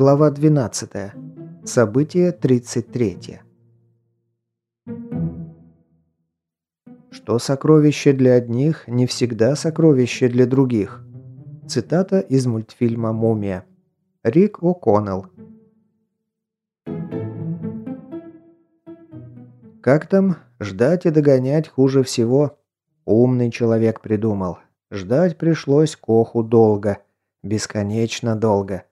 Глава 12. Событие 33. Что сокровище для одних, не всегда сокровище для других. Цитата из мультфильма «Мумия». Рик О'Коннелл. Как там? Ждать и догонять хуже всего. Умный человек придумал. Ждать пришлось Коху долго. Бесконечно долго.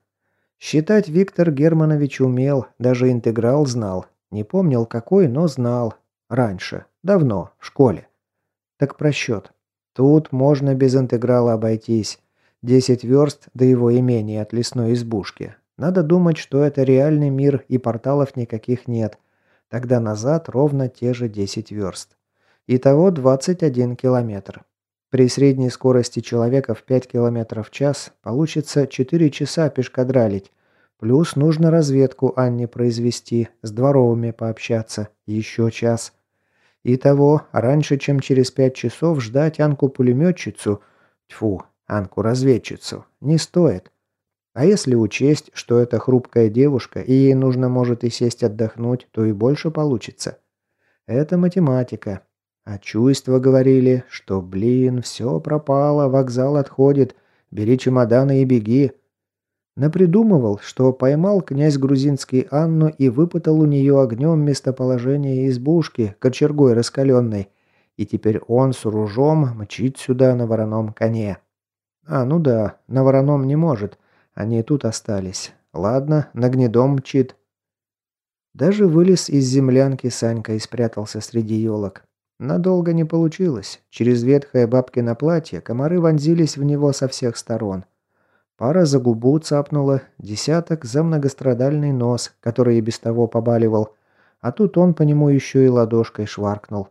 Считать Виктор Германович умел, даже интеграл знал. Не помнил какой, но знал. Раньше. Давно. В школе. Так просчет. Тут можно без интеграла обойтись. Десять верст до его имения от лесной избушки. Надо думать, что это реальный мир и порталов никаких нет. Тогда назад ровно те же 10 верст. Итого 21 километр. При средней скорости человека в 5 км в час получится 4 часа пешкадралить. Плюс нужно разведку Анне произвести, с дворовыми пообщаться. Еще час. Итого, раньше, чем через 5 часов ждать Анку-пулеметчицу, тьфу, Анку-разведчицу, не стоит. А если учесть, что это хрупкая девушка, и ей нужно, может, и сесть отдохнуть, то и больше получится. Это математика. А чувства говорили, что, блин, все пропало, вокзал отходит, бери чемоданы и беги. Напридумывал, что поймал князь грузинский Анну и выпытал у нее огнем местоположение избушки, кочергой раскаленной, и теперь он с ружом мчит сюда на вороном коне. А, ну да, на вороном не может, они тут остались. Ладно, на гнедом мчит. Даже вылез из землянки Санька и спрятался среди елок. Надолго не получилось. Через ветхое бабкино платье комары вонзились в него со всех сторон. Пара за губу цапнула, десяток за многострадальный нос, который и без того побаливал, а тут он по нему еще и ладошкой шваркнул.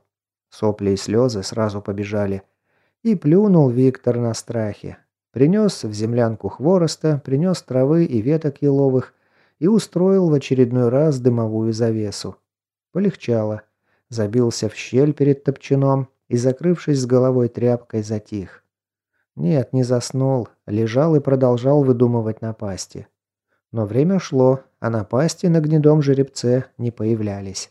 Сопли и слезы сразу побежали. И плюнул Виктор на страхе. Принес в землянку хвороста, принес травы и веток еловых и устроил в очередной раз дымовую завесу. Полегчало забился в щель перед топчаном и, закрывшись с головой тряпкой, затих. Нет, не заснул, лежал и продолжал выдумывать напасти. Но время шло, а напасти на гнедом жеребце не появлялись.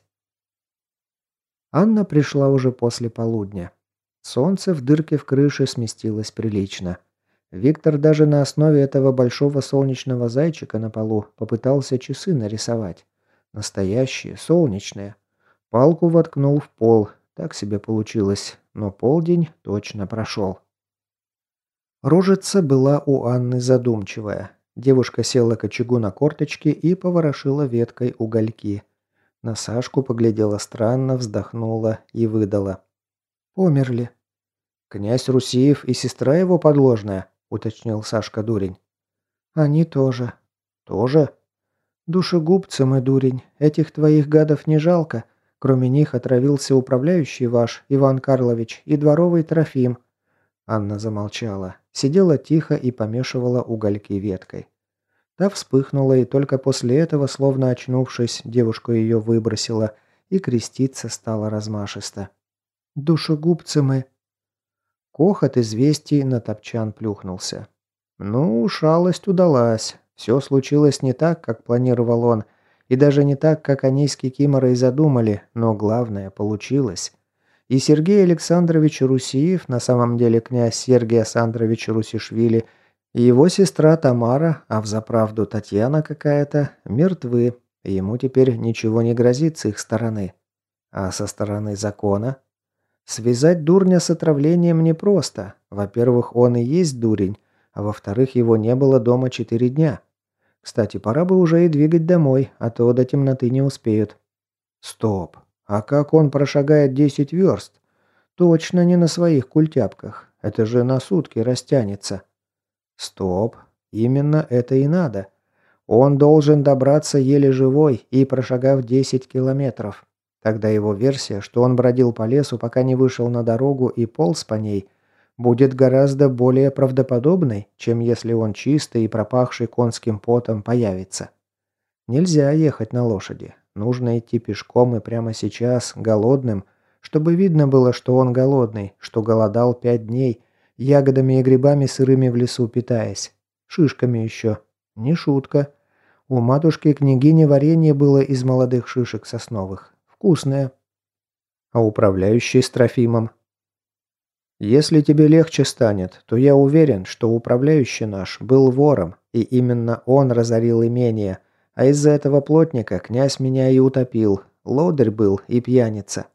Анна пришла уже после полудня. Солнце в дырке в крыше сместилось прилично. Виктор даже на основе этого большого солнечного зайчика на полу попытался часы нарисовать. Настоящие, солнечные. Палку воткнул в пол. Так себе получилось, но полдень точно прошел. Рожица была у Анны задумчивая. Девушка села к очагу на корточки и поворошила веткой угольки. На Сашку поглядела странно, вздохнула и выдала. «Померли». «Князь Русиев и сестра его подложная», — уточнил Сашка Дурень. «Они тоже». «Тоже?» «Душегубцы мы, дурень. Этих твоих гадов не жалко. Кроме них отравился управляющий ваш, Иван Карлович, и дворовый Трофим». Анна замолчала, сидела тихо и помешивала угольки веткой. Та вспыхнула, и только после этого, словно очнувшись, девушка ее выбросила, и креститься стала размашисто. «Душегубцы мы!» Кох от известий на топчан плюхнулся. «Ну, шалость удалась. Все случилось не так, как планировал он, и даже не так, как они с Кикиморой задумали, но главное получилось. И Сергей Александрович Русиев, на самом деле князь Сергей Александрович Русишвили, и его сестра Тамара, а взаправду Татьяна какая-то, мертвы, ему теперь ничего не грозит с их стороны. А со стороны закона? Связать дурня с отравлением непросто. Во-первых, он и есть дурень, а во-вторых, его не было дома четыре дня. Кстати, пора бы уже и двигать домой, а то до темноты не успеют. Стоп. А как он прошагает 10 верст? Точно не на своих культяпках. Это же на сутки растянется. Стоп. Именно это и надо. Он должен добраться еле живой и прошагав 10 километров. Тогда его версия, что он бродил по лесу, пока не вышел на дорогу и полз по ней, будет гораздо более правдоподобной, чем если он чистый и пропахший конским потом появится. Нельзя ехать на лошади. Нужно идти пешком и прямо сейчас, голодным, чтобы видно было, что он голодный, что голодал пять дней, ягодами и грибами сырыми в лесу питаясь. Шишками еще. Не шутка. У матушки-княгини варенье было из молодых шишек сосновых. Вкусное. А управляющий с Трофимом? Если тебе легче станет, то я уверен, что управляющий наш был вором, и именно он разорил имение, а из-за этого плотника князь меня и утопил. Лодырь был и пьяница.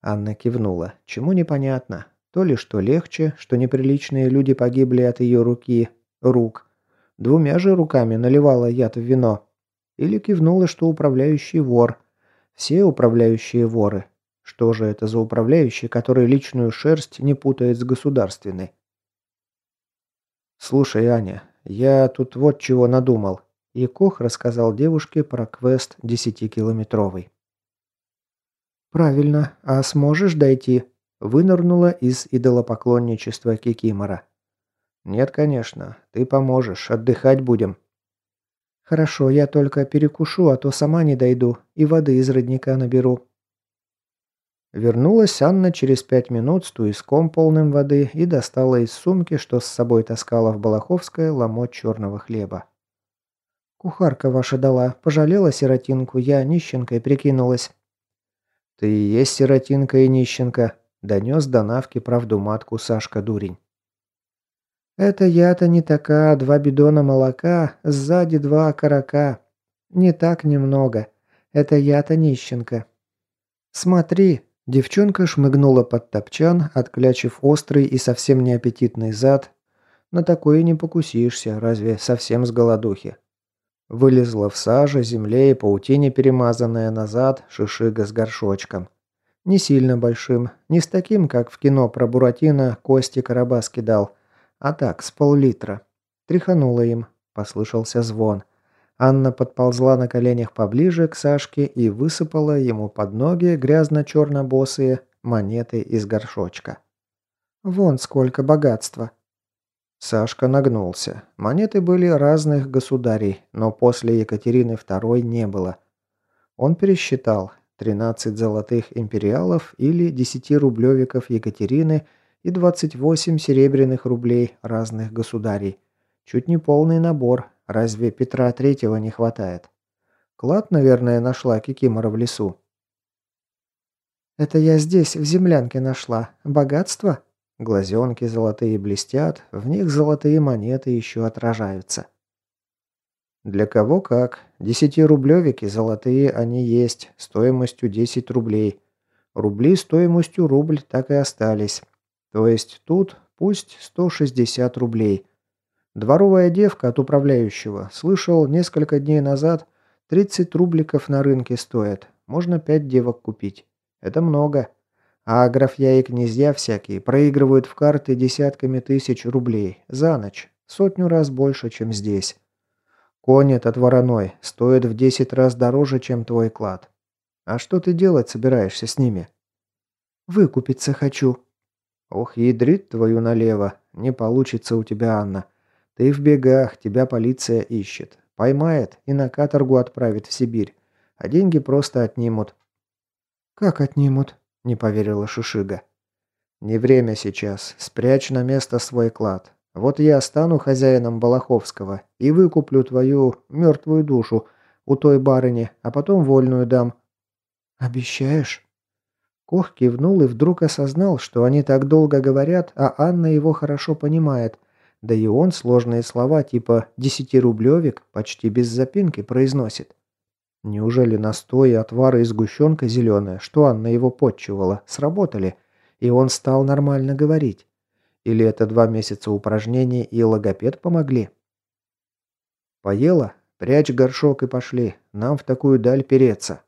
Анна кивнула. Чему непонятно. То ли что легче, что неприличные люди погибли от ее руки, рук. Двумя же руками наливала яд в вино. Или кивнула, что управляющий вор. Все управляющие воры. Что же это за управляющий, который личную шерсть не путает с государственной? «Слушай, Аня, я тут вот чего надумал», и Кох рассказал девушке про квест десятикилометровый. «Правильно. А сможешь дойти?» Вынырнула из идолопоклонничества Кикимора. «Нет, конечно. Ты поможешь. Отдыхать будем». «Хорошо, я только перекушу, а то сама не дойду. И воды из родника наберу». Вернулась Анна через пять минут с туиском полным воды и достала из сумки, что с собой таскала в Балаховское, ломоть черного хлеба. «Кухарка ваша дала. Пожалела сиротинку. Я нищенкой прикинулась». «Ты и есть сиротинка и нищенка», – донес до Навки правду матку Сашка Дурень. «Это я-то не такая, два бидона молока, сзади два окорока. Не так немного. Это я-то нищенка. Смотри, Девчонка шмыгнула под топчан, отклячив острый и совсем неаппетитный зад. На такое не покусишься, разве совсем с голодухи. Вылезла в саже, земле и паутине перемазанная назад шишига с горшочком. Не сильно большим, не с таким, как в кино про Буратино Кости Карабас кидал, а так, с пол-литра. Тряханула им, послышался звон. Анна подползла на коленях поближе к Сашке и высыпала ему под ноги грязно-черно-босые монеты из горшочка. «Вон сколько богатства!» Сашка нагнулся. Монеты были разных государей, но после Екатерины II не было. Он пересчитал 13 золотых империалов или 10-рублевиков Екатерины и 28 серебряных рублей разных государей. Чуть не полный набор, Разве Петра Третьего не хватает? Клад, наверное, нашла Кикимора в лесу. «Это я здесь, в землянке нашла. Богатство?» Глазенки золотые блестят, в них золотые монеты еще отражаются. Для кого как. Десятирублевики золотые они есть, стоимостью 10 рублей. Рубли стоимостью рубль так и остались. То есть тут пусть 160 рублей. Дворовая девка от управляющего. Слышал, несколько дней назад 30 рубликов на рынке стоят. Можно 5 девок купить. Это много. А графья и князья всякие проигрывают в карты десятками тысяч рублей за ночь. Сотню раз больше, чем здесь. Конь этот вороной стоит в 10 раз дороже, чем твой клад. А что ты делать собираешься с ними? Выкупиться хочу. Ох, ядрит твою налево. Не получится у тебя, Анна. Ты в бегах, тебя полиция ищет. Поймает и на каторгу отправит в Сибирь. А деньги просто отнимут». «Как отнимут?» – не поверила Шишига. «Не время сейчас. Спрячь на место свой клад. Вот я стану хозяином Балаховского и выкуплю твою мертвую душу у той барыни, а потом вольную дам». «Обещаешь?» Кох кивнул и вдруг осознал, что они так долго говорят, а Анна его хорошо понимает – да и он сложные слова типа «десятирублевик» почти без запинки произносит. Неужели настой и отвары и сгущенка зеленая, что Анна его подчивала, сработали, и он стал нормально говорить? Или это два месяца упражнений и логопед помогли? Поела? Прячь горшок и пошли. Нам в такую даль переться.